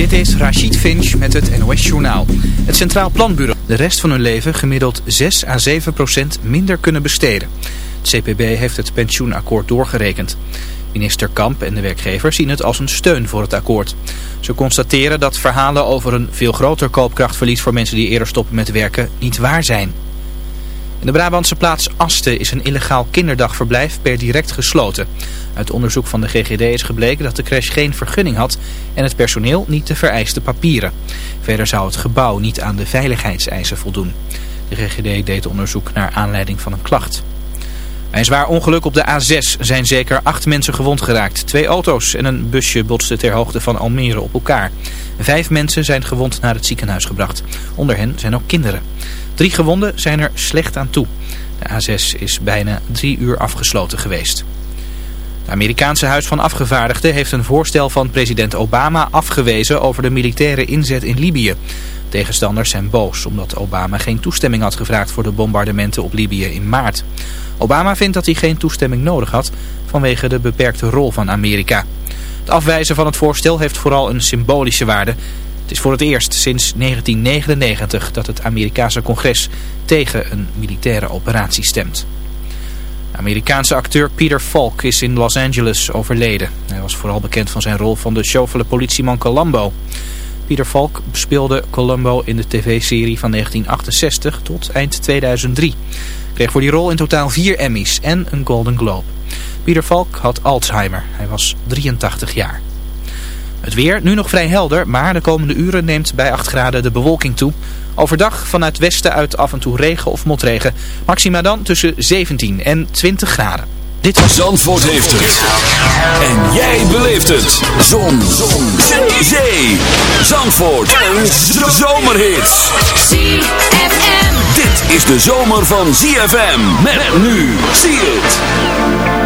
Dit is Rachid Finch met het NOS Journaal. Het Centraal Planbureau de rest van hun leven gemiddeld 6 à 7 procent minder kunnen besteden. Het CPB heeft het pensioenakkoord doorgerekend. Minister Kamp en de werkgevers zien het als een steun voor het akkoord. Ze constateren dat verhalen over een veel groter koopkrachtverlies voor mensen die eerder stoppen met werken niet waar zijn. In de Brabantse plaats Asten is een illegaal kinderdagverblijf per direct gesloten. Uit onderzoek van de GGD is gebleken dat de crash geen vergunning had en het personeel niet de vereiste papieren. Verder zou het gebouw niet aan de veiligheidseisen voldoen. De GGD deed onderzoek naar aanleiding van een klacht. Bij een zwaar ongeluk op de A6 zijn zeker acht mensen gewond geraakt. Twee auto's en een busje botsten ter hoogte van Almere op elkaar. Vijf mensen zijn gewond naar het ziekenhuis gebracht. Onder hen zijn ook kinderen. Drie gewonden zijn er slecht aan toe. De A6 is bijna drie uur afgesloten geweest. Het Amerikaanse Huis van Afgevaardigden heeft een voorstel van president Obama afgewezen over de militaire inzet in Libië. Tegenstanders zijn boos omdat Obama geen toestemming had gevraagd voor de bombardementen op Libië in maart. Obama vindt dat hij geen toestemming nodig had vanwege de beperkte rol van Amerika. Het afwijzen van het voorstel heeft vooral een symbolische waarde. Het is voor het eerst sinds 1999 dat het Amerikaanse congres tegen een militaire operatie stemt. Amerikaanse acteur Peter Falk is in Los Angeles overleden. Hij was vooral bekend van zijn rol van de chauffele politieman Columbo. Peter Falk speelde Columbo in de tv-serie van 1968 tot eind 2003. Kreeg voor die rol in totaal vier Emmys en een Golden Globe. Peter Falk had Alzheimer. Hij was 83 jaar. Het weer, nu nog vrij helder, maar de komende uren neemt bij 8 graden de bewolking toe. Overdag vanuit westen uit af en toe regen of motregen. Maxima dan tussen 17 en 20 graden. Dit was Zandvoort heeft het. En jij beleeft het. Zon. Zon. Zee. Zee. Zandvoort. Een zomerhit. ZFM. Dit is de zomer van ZFM. Met nu. Zie het.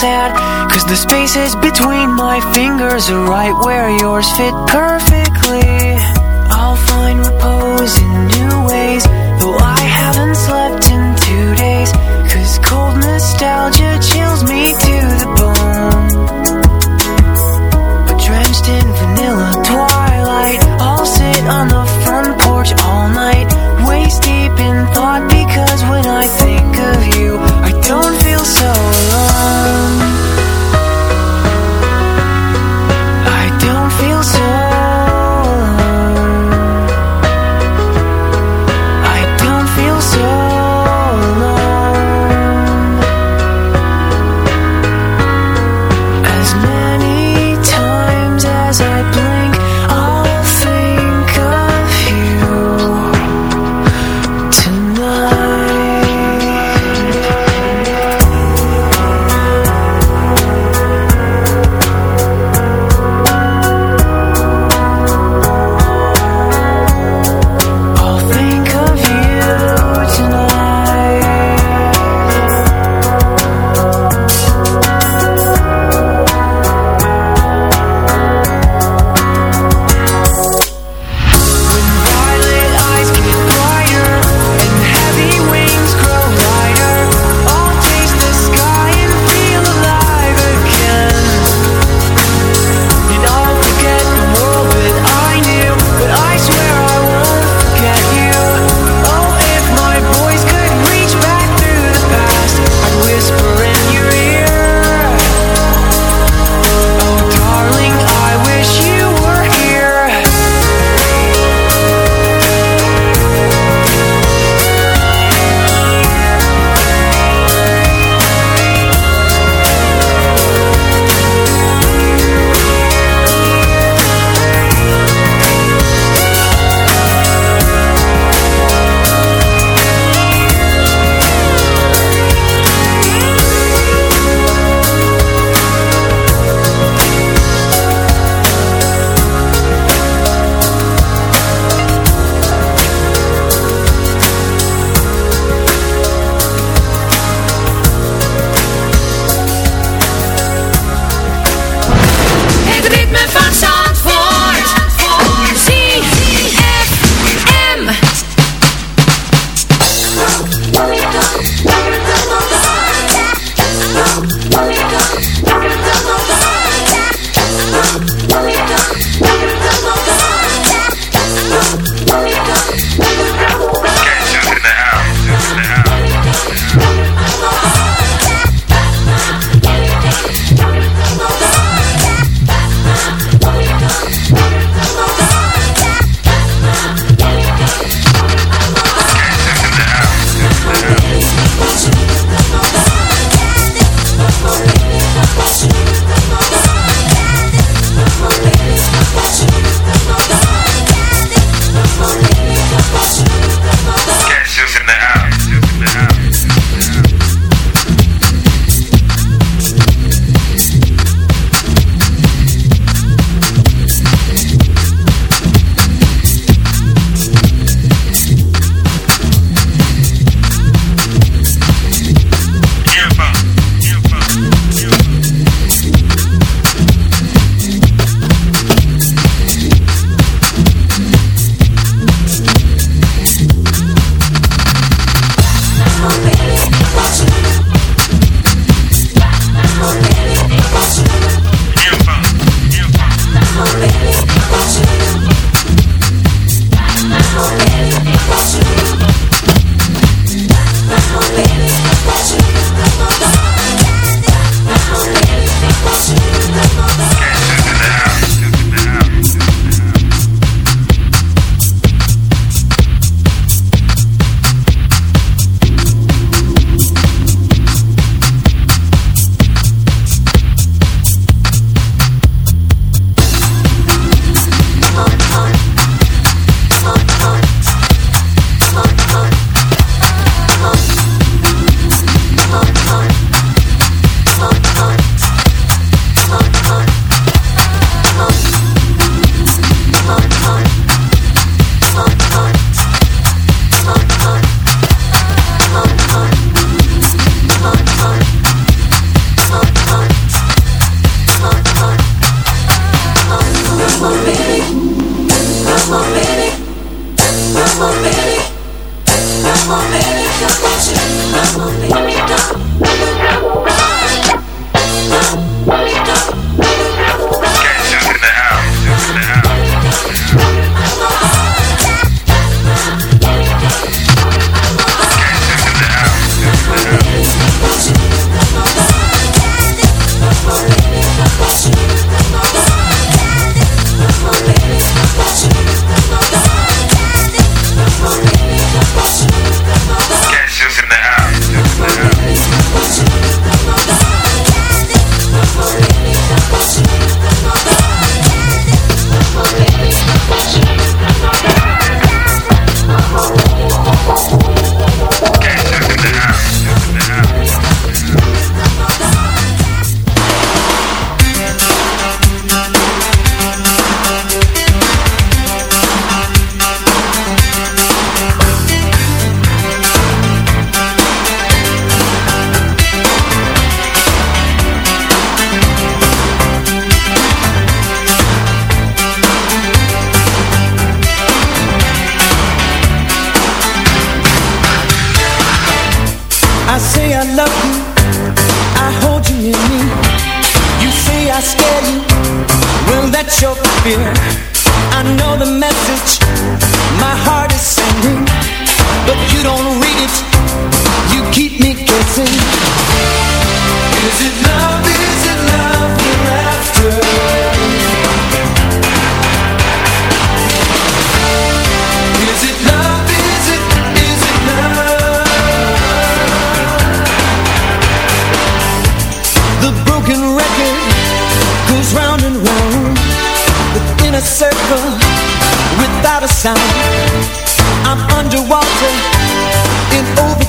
sad. Cause the spaces between my fingers are right where yours fit perfect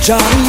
Is